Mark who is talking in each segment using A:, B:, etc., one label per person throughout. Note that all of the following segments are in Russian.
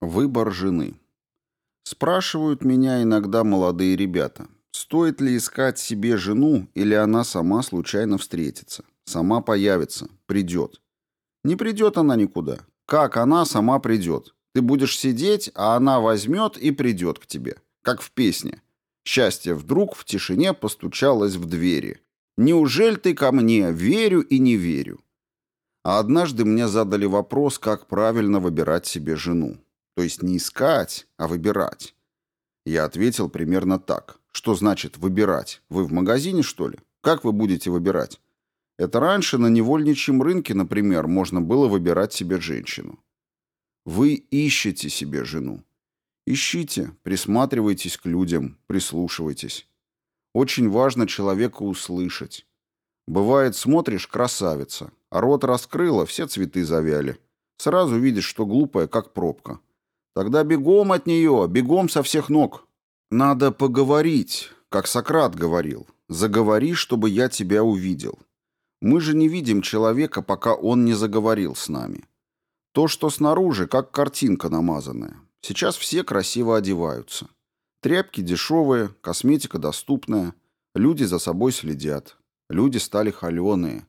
A: Выбор жены. Спрашивают меня иногда молодые ребята, стоит ли искать себе жену или она сама случайно встретится, сама появится, придет. Не придет она никуда. Как она сама придет? Ты будешь сидеть, а она возьмет и придет к тебе. Как в песне. Счастье вдруг в тишине постучалось в двери. Неужели ты ко мне? Верю и не верю. А однажды мне задали вопрос, как правильно выбирать себе жену. То есть не искать, а выбирать. Я ответил примерно так. Что значит выбирать? Вы в магазине, что ли? Как вы будете выбирать? Это раньше на невольничьем рынке, например, можно было выбирать себе женщину. Вы ищете себе жену. Ищите, присматривайтесь к людям, прислушивайтесь. Очень важно человека услышать. Бывает, смотришь, красавица, а рот раскрыла, все цветы завяли. Сразу видишь, что глупая, как пробка. Тогда бегом от нее, бегом со всех ног. Надо поговорить, как Сократ говорил. Заговори, чтобы я тебя увидел. Мы же не видим человека, пока он не заговорил с нами. То, что снаружи, как картинка намазанная. Сейчас все красиво одеваются. Тряпки дешевые, косметика доступная. Люди за собой следят. Люди стали холеные.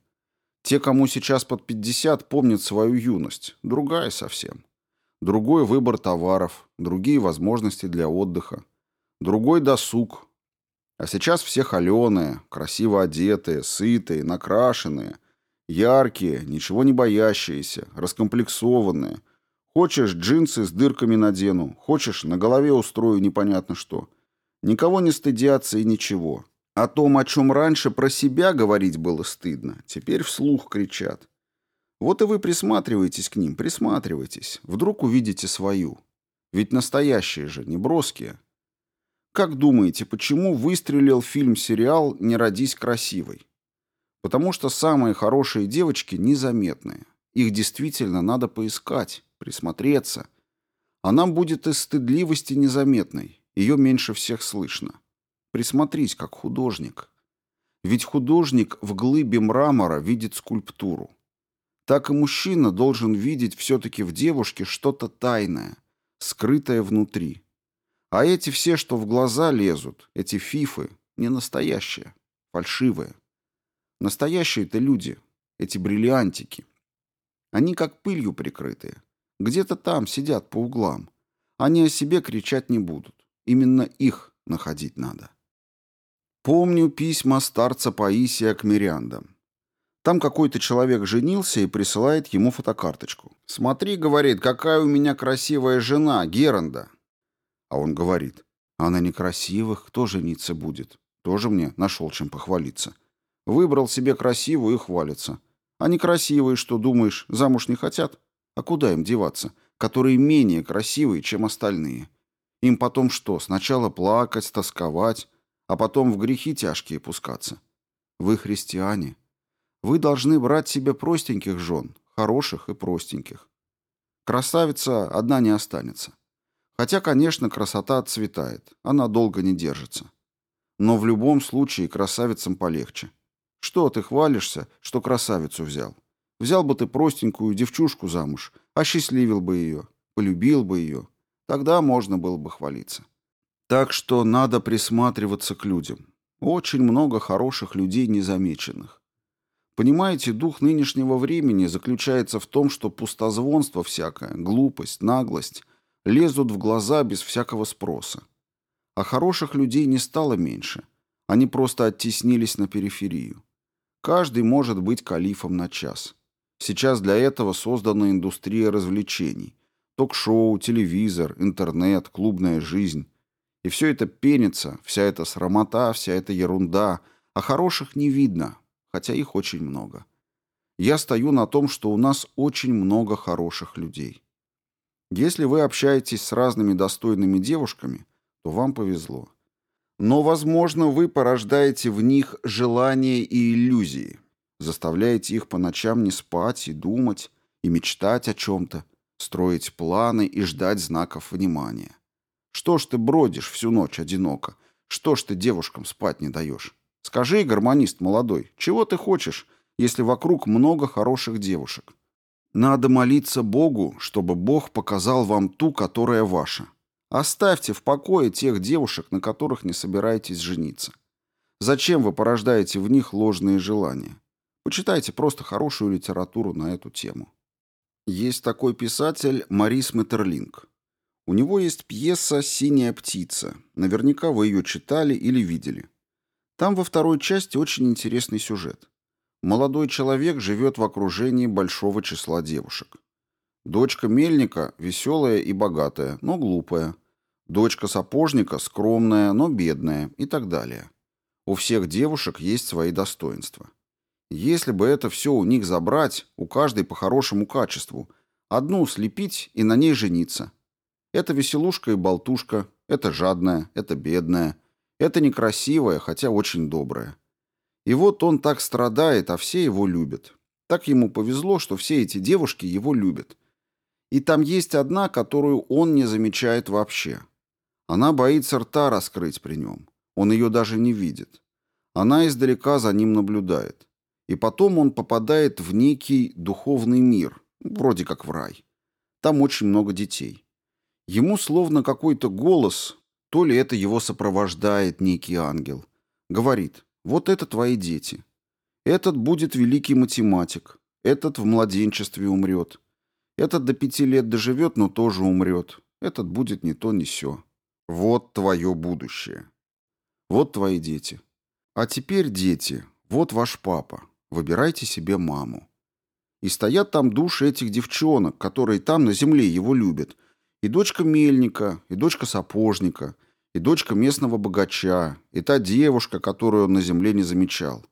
A: Те, кому сейчас под 50, помнят свою юность. Другая совсем. Другой выбор товаров, другие возможности для отдыха, другой досуг. А сейчас все холеные, красиво одетые, сытые, накрашенные, яркие, ничего не боящиеся, раскомплексованные. Хочешь, джинсы с дырками надену, хочешь, на голове устрою непонятно что. Никого не стыдятся и ничего. О том, о чем раньше про себя говорить было стыдно, теперь вслух кричат. Вот и вы присматриваетесь к ним, присматривайтесь. Вдруг увидите свою. Ведь настоящие же, не броские. Как думаете, почему выстрелил фильм-сериал «Не родись красивой»? Потому что самые хорошие девочки незаметные. Их действительно надо поискать, присмотреться. А нам будет из стыдливости незаметной. Ее меньше всех слышно. Присмотрись, как художник. Ведь художник в глыбе мрамора видит скульптуру так и мужчина должен видеть все-таки в девушке что-то тайное, скрытое внутри. А эти все, что в глаза лезут, эти фифы, не настоящие, фальшивые. Настоящие-то люди, эти бриллиантики. Они как пылью прикрытые. Где-то там сидят по углам. Они о себе кричать не будут. Именно их находить надо. Помню письма старца Паисия к Мириандам. Там какой-то человек женился и присылает ему фотокарточку. «Смотри, — говорит, — какая у меня красивая жена, Геранда». А он говорит, «Она некрасивых, кто жениться будет? Тоже мне нашел чем похвалиться. Выбрал себе красивую и хвалится. А некрасивые, что думаешь, замуж не хотят? А куда им деваться, которые менее красивые, чем остальные? Им потом что, сначала плакать, тосковать, а потом в грехи тяжкие пускаться? Вы христиане». Вы должны брать себе простеньких жен, хороших и простеньких. Красавица одна не останется. Хотя, конечно, красота отцветает, она долго не держится. Но в любом случае красавицам полегче. Что ты хвалишься, что красавицу взял? Взял бы ты простенькую девчушку замуж, осчастливил бы ее, полюбил бы ее. Тогда можно было бы хвалиться. Так что надо присматриваться к людям. Очень много хороших людей незамеченных. Понимаете, дух нынешнего времени заключается в том, что пустозвонство всякое, глупость, наглость лезут в глаза без всякого спроса. А хороших людей не стало меньше. Они просто оттеснились на периферию. Каждый может быть калифом на час. Сейчас для этого создана индустрия развлечений. Ток-шоу, телевизор, интернет, клубная жизнь. И все это пенится, вся эта срамота, вся эта ерунда. А хороших не видно, хотя их очень много. Я стою на том, что у нас очень много хороших людей. Если вы общаетесь с разными достойными девушками, то вам повезло. Но, возможно, вы порождаете в них желания и иллюзии, заставляете их по ночам не спать и думать, и мечтать о чем-то, строить планы и ждать знаков внимания. Что ж ты бродишь всю ночь одиноко? Что ж ты девушкам спать не даешь? Скажи, гармонист молодой, чего ты хочешь, если вокруг много хороших девушек? Надо молиться Богу, чтобы Бог показал вам ту, которая ваша. Оставьте в покое тех девушек, на которых не собираетесь жениться. Зачем вы порождаете в них ложные желания? Почитайте просто хорошую литературу на эту тему. Есть такой писатель Марис Метерлинг. У него есть пьеса «Синяя птица». Наверняка вы ее читали или видели. Там во второй части очень интересный сюжет. Молодой человек живет в окружении большого числа девушек. Дочка мельника веселая и богатая, но глупая. Дочка сапожника скромная, но бедная и так далее. У всех девушек есть свои достоинства. Если бы это все у них забрать, у каждой по хорошему качеству, одну слепить и на ней жениться. Это веселушка и болтушка, это жадная, это бедная, это некрасивая, хотя очень добрая. И вот он так страдает, а все его любят. Так ему повезло, что все эти девушки его любят. И там есть одна, которую он не замечает вообще. Она боится рта раскрыть при нем. Он ее даже не видит. Она издалека за ним наблюдает. И потом он попадает в некий духовный мир, вроде как в рай. Там очень много детей. Ему словно какой-то голос, то ли это его сопровождает некий ангел, говорит – вот это твои дети. Этот будет великий математик. Этот в младенчестве умрет. Этот до пяти лет доживет, но тоже умрет. Этот будет не то, ни сё. Вот твое будущее. Вот твои дети. А теперь, дети, вот ваш папа. Выбирайте себе маму. И стоят там души этих девчонок, которые там на земле его любят. И дочка мельника, и дочка сапожника — и дочка местного богача, и та девушка, которую он на земле не замечал.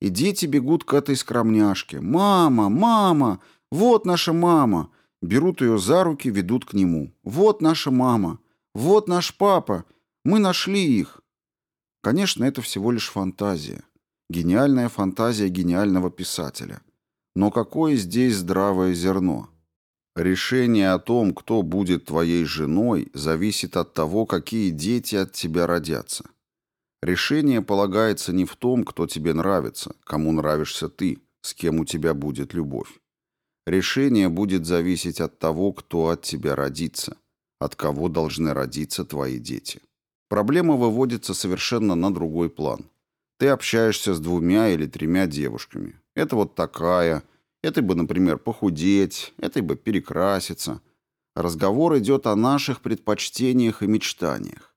A: И дети бегут к этой скромняшке. «Мама! Мама! Вот наша мама!» Берут ее за руки, ведут к нему. «Вот наша мама! Вот наш папа! Мы нашли их!» Конечно, это всего лишь фантазия. Гениальная фантазия гениального писателя. Но какое здесь здравое зерно? Решение о том, кто будет твоей женой, зависит от того, какие дети от тебя родятся. Решение полагается не в том, кто тебе нравится, кому нравишься ты, с кем у тебя будет любовь. Решение будет зависеть от того, кто от тебя родится, от кого должны родиться твои дети. Проблема выводится совершенно на другой план. Ты общаешься с двумя или тремя девушками. Это вот такая – Этой бы, например, похудеть, этой бы перекраситься. Разговор идет о наших предпочтениях и мечтаниях.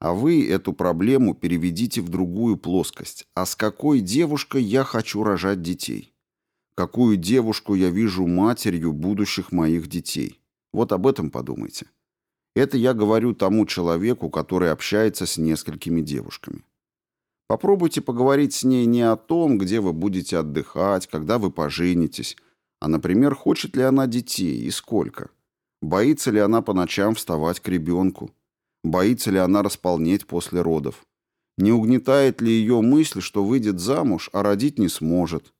A: А вы эту проблему переведите в другую плоскость. А с какой девушкой я хочу рожать детей? Какую девушку я вижу матерью будущих моих детей? Вот об этом подумайте. Это я говорю тому человеку, который общается с несколькими девушками. Попробуйте поговорить с ней не о том, где вы будете отдыхать, когда вы поженитесь, а, например, хочет ли она детей и сколько. Боится ли она по ночам вставать к ребенку? Боится ли она располнеть после родов? Не угнетает ли ее мысль, что выйдет замуж, а родить не сможет?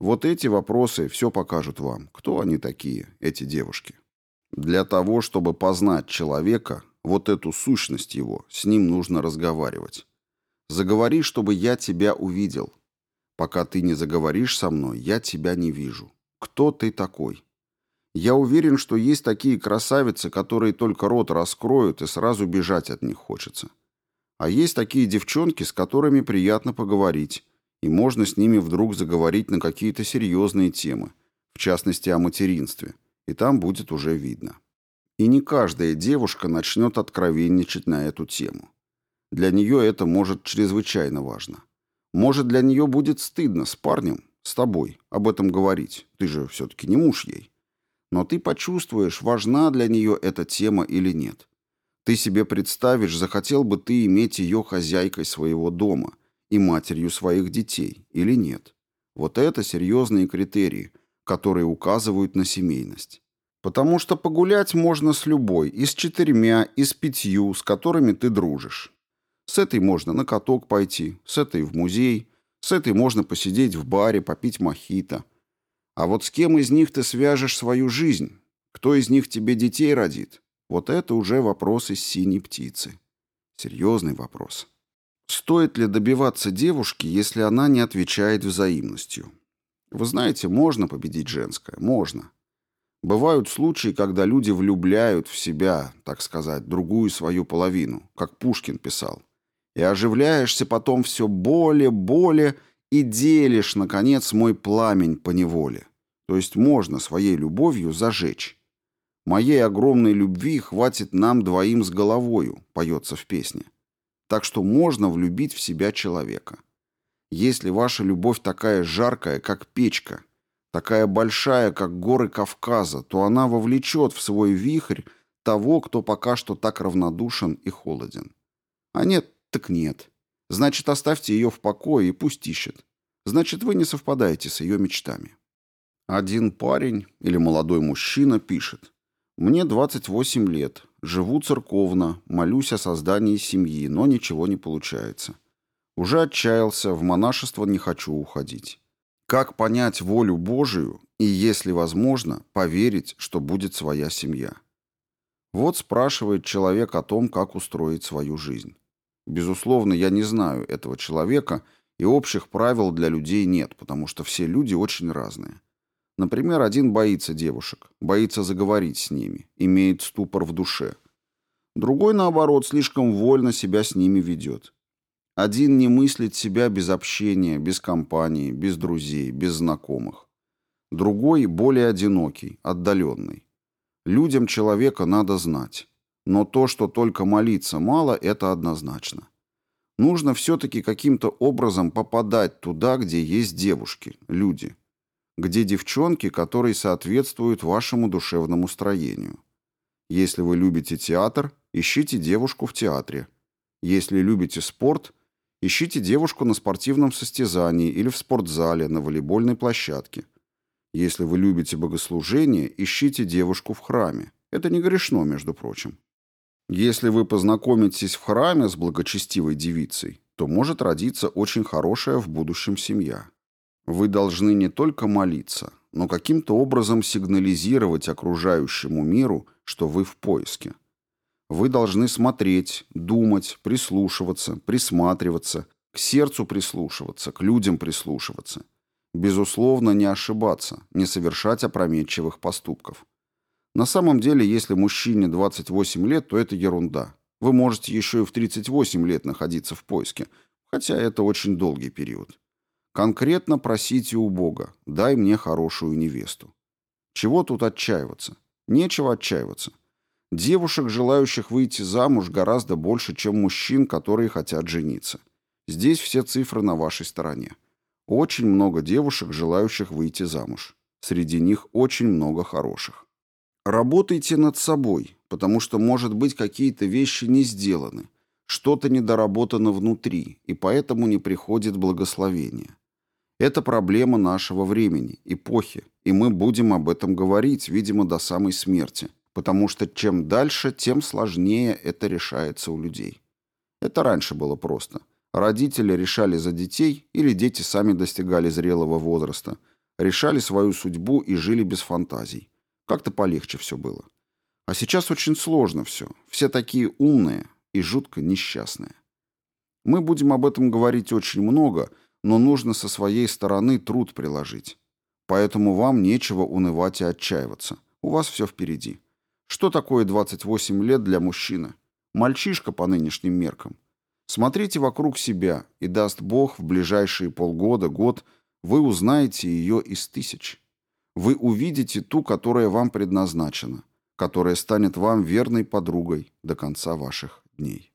A: Вот эти вопросы все покажут вам, кто они такие, эти девушки. Для того, чтобы познать человека, вот эту сущность его, с ним нужно разговаривать. Заговори, чтобы я тебя увидел. Пока ты не заговоришь со мной, я тебя не вижу. Кто ты такой? Я уверен, что есть такие красавицы, которые только рот раскроют и сразу бежать от них хочется. А есть такие девчонки, с которыми приятно поговорить, и можно с ними вдруг заговорить на какие-то серьезные темы, в частности о материнстве, и там будет уже видно. И не каждая девушка начнет откровенничать на эту тему. Для нее это может чрезвычайно важно. Может, для нее будет стыдно с парнем, с тобой, об этом говорить. Ты же все-таки не муж ей. Но ты почувствуешь, важна для нее эта тема или нет. Ты себе представишь, захотел бы ты иметь ее хозяйкой своего дома и матерью своих детей или нет. Вот это серьезные критерии, которые указывают на семейность. Потому что погулять можно с любой, и с четырьмя, и с пятью, с которыми ты дружишь. С этой можно на каток пойти, с этой в музей, с этой можно посидеть в баре, попить мохито. А вот с кем из них ты свяжешь свою жизнь? Кто из них тебе детей родит? Вот это уже вопрос из синей птицы. Серьезный вопрос. Стоит ли добиваться девушки, если она не отвечает взаимностью? Вы знаете, можно победить женское, можно. Бывают случаи, когда люди влюбляют в себя, так сказать, другую свою половину, как Пушкин писал. И оживляешься потом все более, более и делишь, наконец, мой пламень по неволе. То есть можно своей любовью зажечь. «Моей огромной любви хватит нам двоим с головою», поется в песне. Так что можно влюбить в себя человека. Если ваша любовь такая жаркая, как печка, такая большая, как горы Кавказа, то она вовлечет в свой вихрь того, кто пока что так равнодушен и холоден. А нет, так нет. Значит, оставьте ее в покое и пусть ищет. Значит, вы не совпадаете с ее мечтами. Один парень или молодой мужчина пишет. «Мне 28 лет, живу церковно, молюсь о создании семьи, но ничего не получается. Уже отчаялся, в монашество не хочу уходить. Как понять волю Божию и, если возможно, поверить, что будет своя семья? Вот спрашивает человек о том, как устроить свою жизнь. Безусловно, я не знаю этого человека, и общих правил для людей нет, потому что все люди очень разные. Например, один боится девушек, боится заговорить с ними, имеет ступор в душе. Другой, наоборот, слишком вольно себя с ними ведет. Один не мыслит себя без общения, без компании, без друзей, без знакомых. Другой более одинокий, отдаленный. Людям человека надо знать. Но то, что только молиться мало, это однозначно. Нужно все-таки каким-то образом попадать туда, где есть девушки, люди. Где девчонки, которые соответствуют вашему душевному строению. Если вы любите театр, ищите девушку в театре. Если любите спорт – Ищите девушку на спортивном состязании или в спортзале, на волейбольной площадке. Если вы любите богослужение, ищите девушку в храме. Это не грешно, между прочим. Если вы познакомитесь в храме с благочестивой девицей, то может родиться очень хорошая в будущем семья. Вы должны не только молиться, но каким-то образом сигнализировать окружающему миру, что вы в поиске. Вы должны смотреть, думать, прислушиваться, присматриваться, к сердцу прислушиваться, к людям прислушиваться. Безусловно, не ошибаться, не совершать опрометчивых поступков. На самом деле, если мужчине 28 лет, то это ерунда. Вы можете еще и в 38 лет находиться в поиске, хотя это очень долгий период. Конкретно просите у Бога, дай мне хорошую невесту. Чего тут отчаиваться? Нечего отчаиваться. Девушек, желающих выйти замуж, гораздо больше, чем мужчин, которые хотят жениться. Здесь все цифры на вашей стороне. Очень много девушек, желающих выйти замуж. Среди них очень много хороших. Работайте над собой, потому что, может быть, какие-то вещи не сделаны, что-то недоработано внутри, и поэтому не приходит благословение. Это проблема нашего времени, эпохи, и мы будем об этом говорить, видимо, до самой смерти потому что чем дальше, тем сложнее это решается у людей. Это раньше было просто. Родители решали за детей, или дети сами достигали зрелого возраста, решали свою судьбу и жили без фантазий. Как-то полегче все было. А сейчас очень сложно все. Все такие умные и жутко несчастные. Мы будем об этом говорить очень много, но нужно со своей стороны труд приложить. Поэтому вам нечего унывать и отчаиваться. У вас все впереди. Что такое 28 лет для мужчины? Мальчишка по нынешним меркам. Смотрите вокруг себя, и даст Бог в ближайшие полгода, год, вы узнаете ее из тысяч. Вы увидите ту, которая вам предназначена, которая станет вам верной подругой до конца ваших дней.